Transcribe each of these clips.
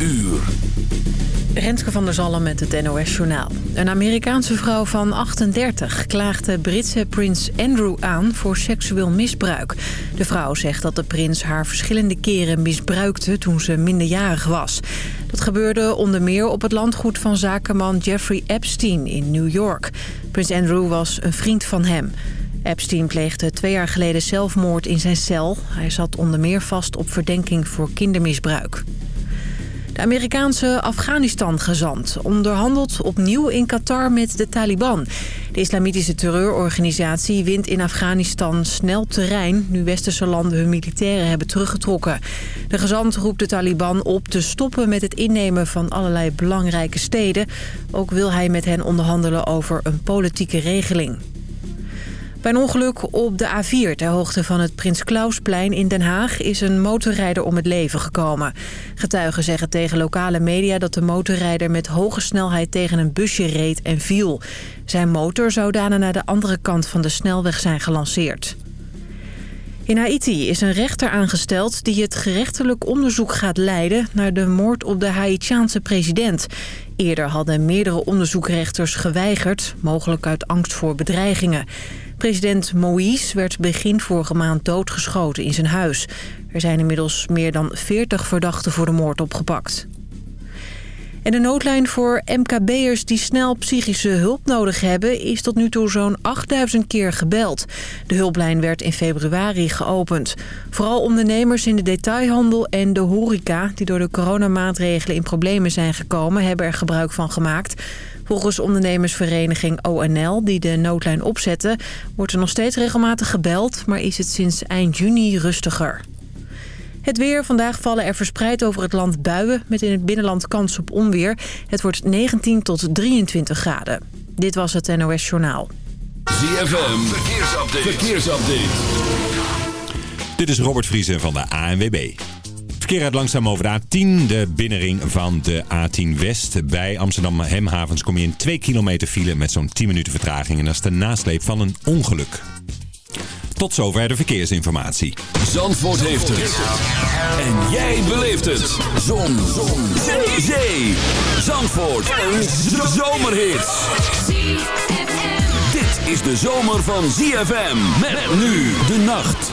uur. Renske van der Zalm met het NOS Journaal. Een Amerikaanse vrouw van 38 klaagde Britse prins Andrew aan voor seksueel misbruik. De vrouw zegt dat de prins haar verschillende keren misbruikte toen ze minderjarig was. Dat gebeurde onder meer op het landgoed van zakenman Jeffrey Epstein in New York. Prins Andrew was een vriend van hem. Epstein pleegde twee jaar geleden zelfmoord in zijn cel. Hij zat onder meer vast op verdenking voor kindermisbruik. De Amerikaanse Afghanistan-gezant onderhandelt opnieuw in Qatar met de Taliban. De islamitische terreurorganisatie wint in Afghanistan snel terrein... nu westerse landen hun militairen hebben teruggetrokken. De gezant roept de Taliban op te stoppen met het innemen van allerlei belangrijke steden. Ook wil hij met hen onderhandelen over een politieke regeling. Bij een ongeluk op de A4 ter hoogte van het Prins Klausplein in Den Haag... is een motorrijder om het leven gekomen. Getuigen zeggen tegen lokale media dat de motorrijder met hoge snelheid tegen een busje reed en viel. Zijn motor zou daarna naar de andere kant van de snelweg zijn gelanceerd. In Haiti is een rechter aangesteld die het gerechtelijk onderzoek gaat leiden... naar de moord op de Haitiaanse president. Eerder hadden meerdere onderzoekrechters geweigerd... mogelijk uit angst voor bedreigingen. President Moïse werd begin vorige maand doodgeschoten in zijn huis. Er zijn inmiddels meer dan 40 verdachten voor de moord opgepakt. En de noodlijn voor MKB'ers die snel psychische hulp nodig hebben... is tot nu toe zo'n 8000 keer gebeld. De hulplijn werd in februari geopend. Vooral ondernemers in de detailhandel en de horeca... die door de coronamaatregelen in problemen zijn gekomen... hebben er gebruik van gemaakt. Volgens ondernemersvereniging ONL, die de noodlijn opzette... wordt er nog steeds regelmatig gebeld, maar is het sinds eind juni rustiger. Het weer. Vandaag vallen er verspreid over het land buien... met in het binnenland kans op onweer. Het wordt 19 tot 23 graden. Dit was het NOS Journaal. ZFM. Verkeersupdate. Verkeersupdate. Dit is Robert Vriesen van de ANWB. Verkeer uit langzaam over de A10, de binnenring van de A10 West. Bij Amsterdam Hemhavens kom je in 2 kilometer file met zo'n 10 minuten vertraging. En dat is de nasleep van een ongeluk. Tot zover de verkeersinformatie. Zandvoort heeft het. En jij beleeft het. Zon. Zon. Zee. Zee. Zandvoort. Een zomerhit. Dit is de zomer van ZFM. Met nu de nacht.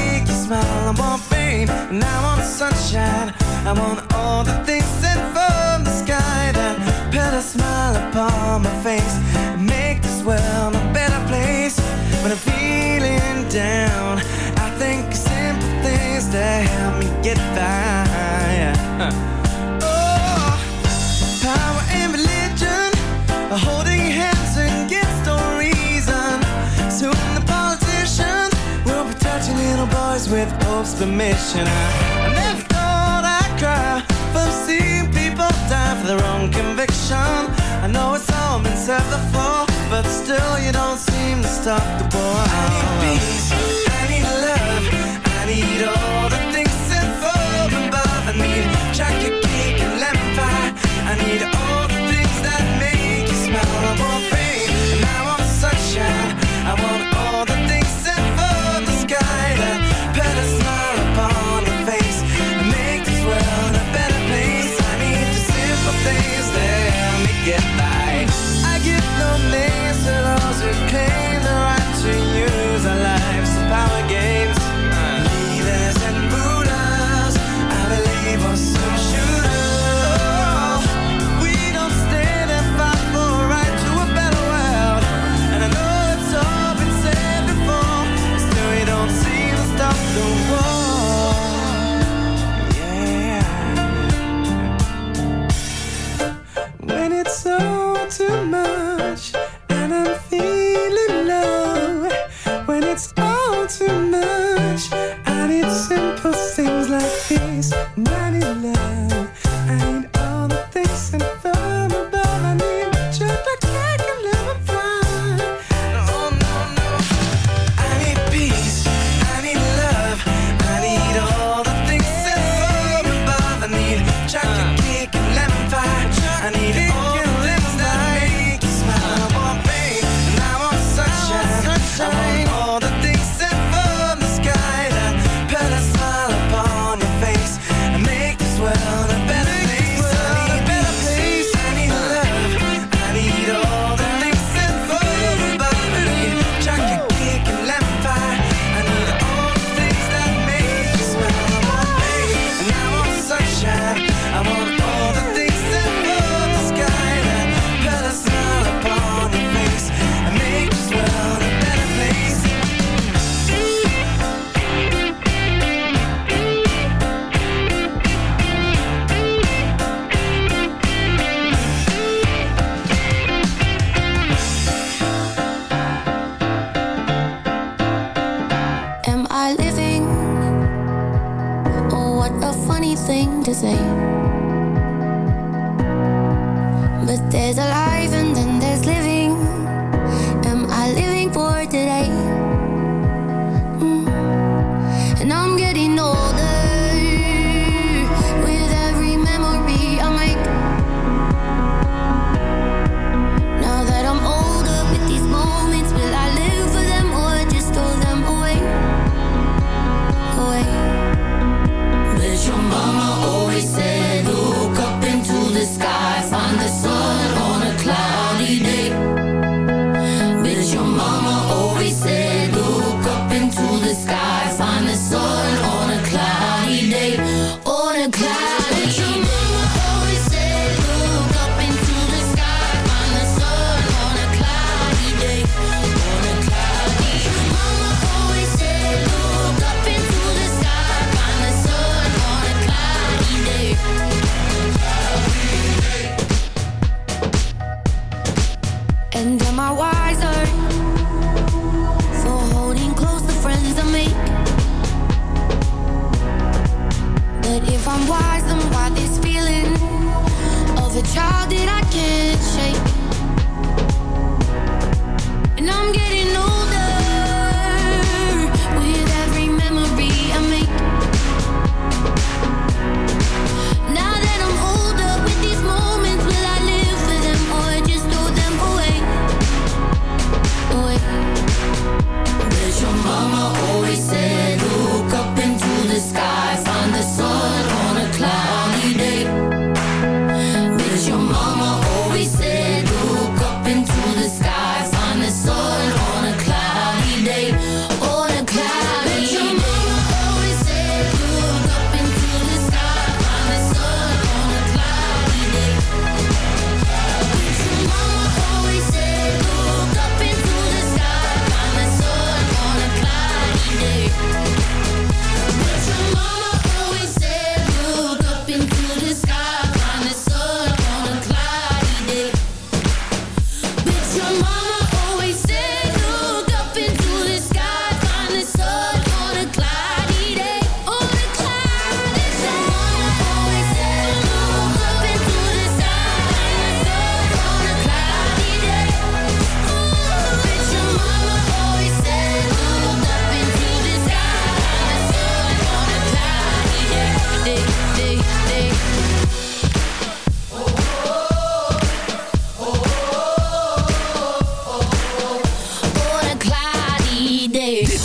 smile. I want rain and I want sunshine. I want all the things sent from the sky that put a smile upon my face and make this world a better place. When I'm feeling down, I think of simple things that help me get by. Oh, with Pope's permission. I, never thought I'd cry from seeing people die for their own conviction. I know it's all been said before, but still you don't seem to stop the war. I need peace, I need love, I need all the things sent from above. I need chocolate cake and lemon pie. I need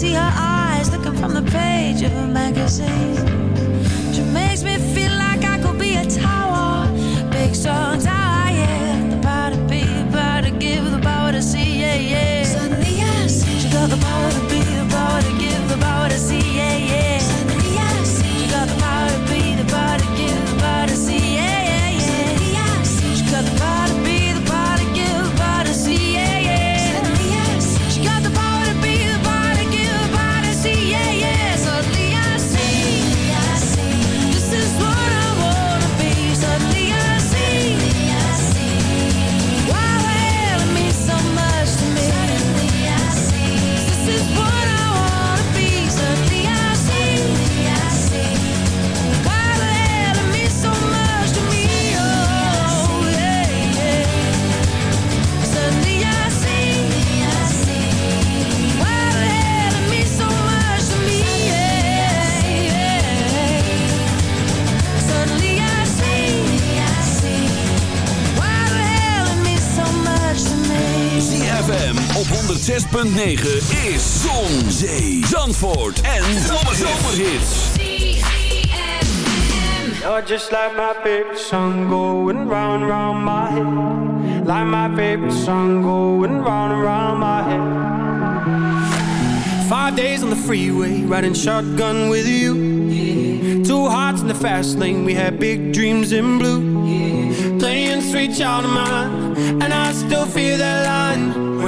see her eyes looking from the page of a magazine. 106.9 is Zon, Zee, Zandvoort en Zomerhits. You're just like my favorite song going round and round my head. Like my favorite song going round and round my head. Five days on the freeway, riding shotgun with you. Yeah. Two hearts in the fast lane, we had big dreams in blue. Yeah. Playing sweet child of mine, and I still feel that line.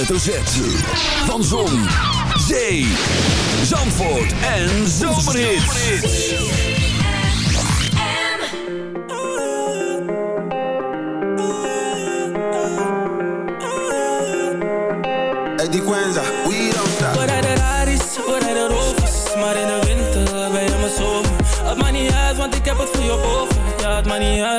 Hoofdletter Z. Van Zon, Zee, Zandvoort en Zomerhits. Eddie Quenza, we don't stop.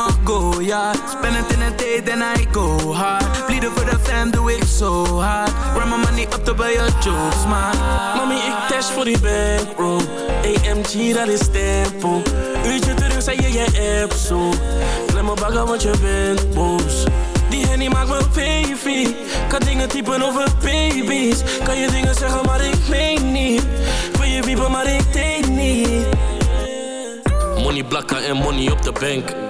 My go, yeah. Spend it in a day, then I go hard. Bleeden for the fam, doe ik zo hard. Run my money up to buy your jokes, man. Mami, ik cash voor die bankroll. AMG, dat is tempo. Uurtje terug, zei je je app zo. Klem me bagger, want je bent boos. Die henny maakt me baby. Kan dingen typen over baby's. Kan je dingen zeggen, maar ik meen niet. Wil je wiepen, maar ik deed niet. Money blakken en money op de bank.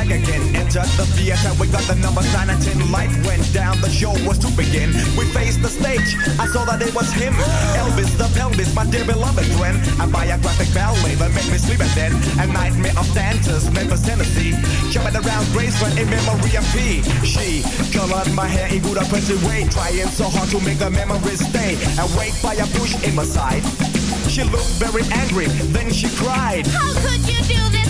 Back again. Enter the theater, we got the number 9 and 10. Light went down, the show was to begin. We faced the stage, I saw that it was him. Elvis the pelvis, my dear beloved friend. A biographic ballet that made me sleep at then a nightmare of dancers, Memphis, Tennessee. Jumping around Graceland in memory of P. She colored my hair in good oppressive way, trying so hard to make the memories stay. Awake by a push in my side. She looked very angry, then she cried. How could you do this?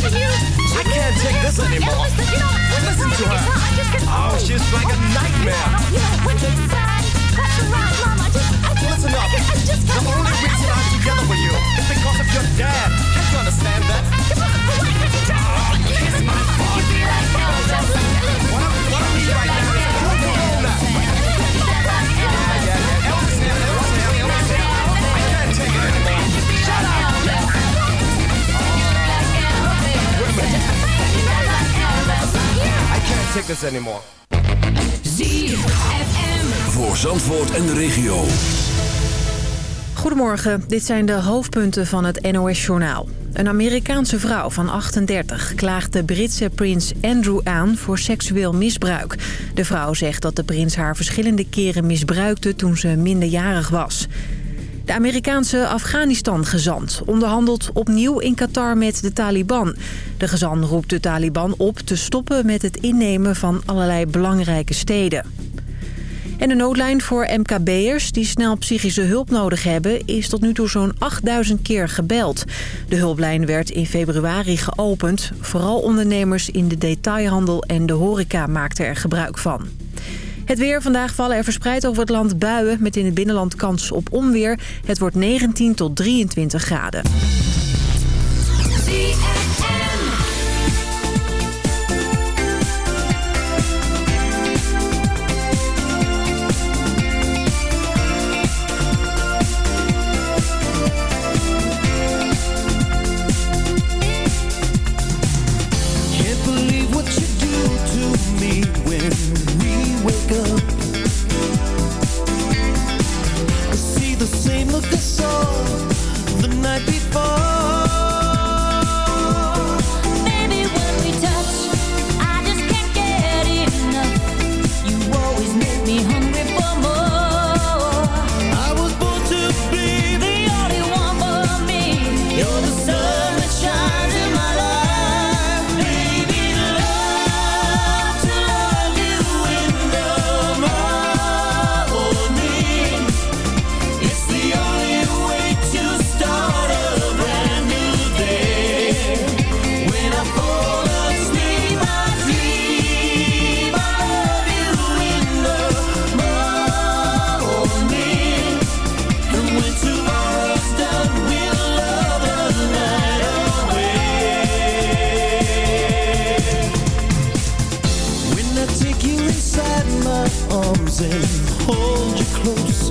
tired. I can't take this anymore. Elvis, you listen to her. Oh, she's like a nightmare. Listen up. The only reason I'm together with you is because of your dad. Can't you understand that? Oh, he's my father. What, what are we right take this anymore. Voor Zandvoort en de regio. Goedemorgen, dit zijn de hoofdpunten van het NOS-journaal. Een Amerikaanse vrouw van 38 klaagt de Britse prins Andrew aan voor seksueel misbruik. De vrouw zegt dat de prins haar verschillende keren misbruikte toen ze minderjarig was. De Amerikaanse Afghanistan-gezant onderhandelt opnieuw in Qatar met de Taliban. De gezant roept de Taliban op te stoppen met het innemen van allerlei belangrijke steden. En de noodlijn voor MKB'ers die snel psychische hulp nodig hebben... is tot nu toe zo'n 8000 keer gebeld. De hulplijn werd in februari geopend. Vooral ondernemers in de detailhandel en de horeca maakten er gebruik van. Het weer. Vandaag vallen er verspreid over het land buien... met in het binnenland kans op onweer. Het wordt 19 tot 23 graden. And hold you close.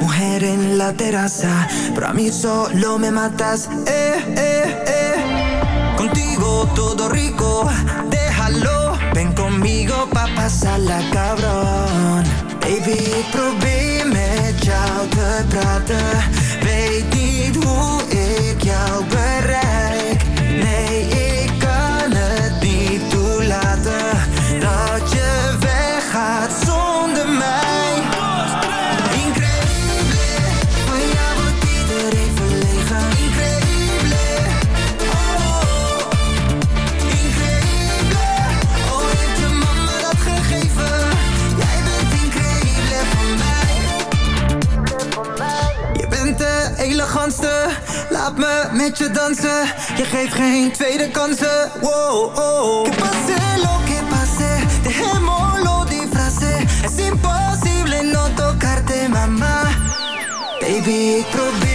mujer en la terraza, pero a mí solo me matas, eh, eh, eh. Contigo todo rico, déjalo, ven conmigo pa' pasarla cabrón. Baby, probeer met jou te praten, weet niet hoe ik jou. me met je dansen. Je geeft geen tweede kansen. Wow, oh. Que pase lo que pase, dejémoslo frase Es imposible no tocarte, mama. Baby, ik probeer.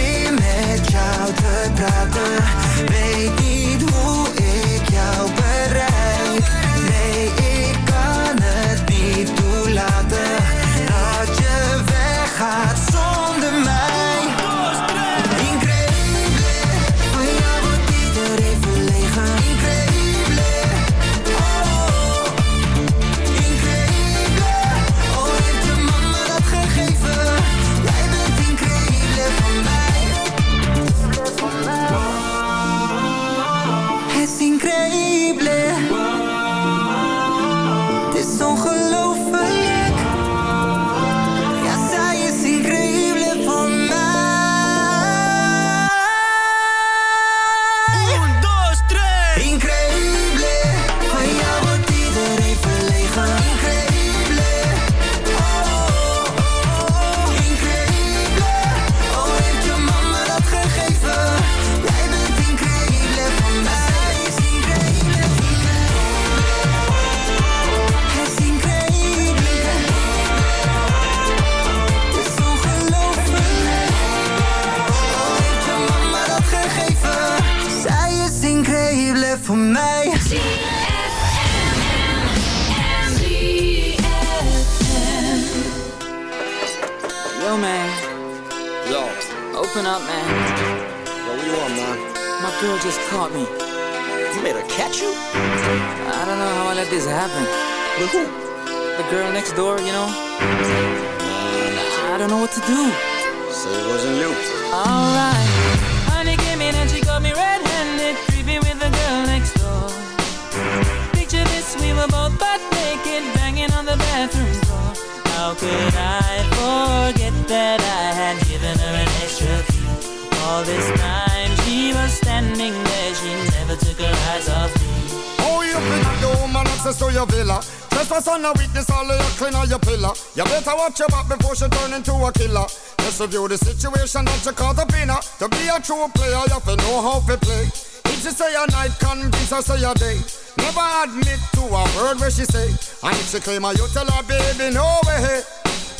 All this time she was standing there, she never took her eyes off me. Oh, you been the woman access to your villa. Trespass on a witness, all of your clean on your pillar. You better watch your back before she turn into a killer. Just review the situation that you caught up in. To be a true player, you have to know how to play. If she say a night, convince her say a day. Never admit to a word where she say. And if she claim her, you tell her, baby, no way.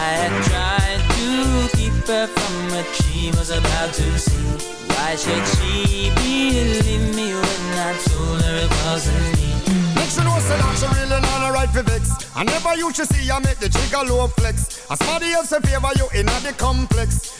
I had tried to keep her from what she was about to see. Why should she believe me when I told her it wasn't me? Make sure know say that she really not a right for vex. I never used to see her make the trigger low flex. As somebody else in favor you in the complex.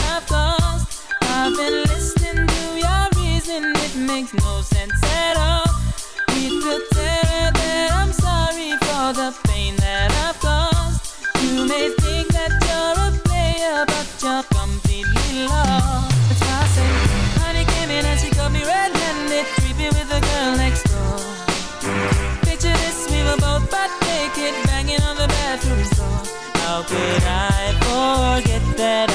could I forget that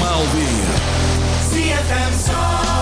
Malvin. CFM ZFM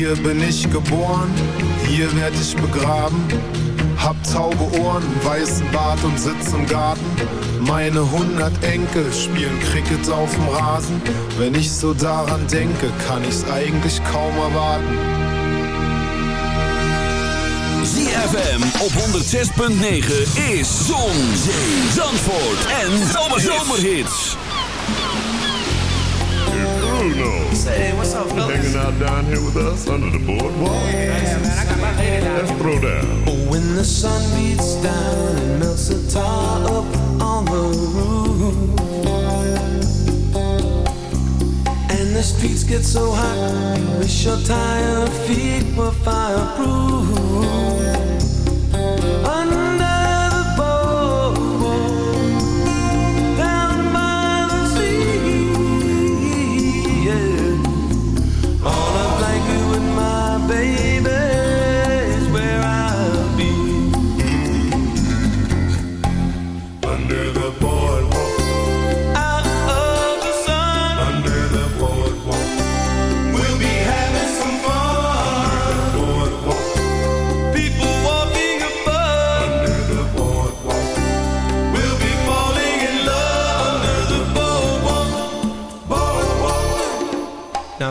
Hier bin ich geboren, hier werd ich begraben. Hab taube Ohren, weißen Bart und sitz im Garten. Meine hundert Enkel spielen Cricket auf dem Rasen. Wenn ich so daran denke, kann ich's eigentlich kaum erwarten. ZFM op 106.9 is Zon, Zee, Zandvoort en Zomerhits. Bruno. Hey, what's up, fellas? Hanging out down here with us under the boardwalk. Oh, yeah, man, I Let's throw down. Oh, When the sun beats down and melts the tar up on the roof And the streets get so hot You wish your tired feet were fireproof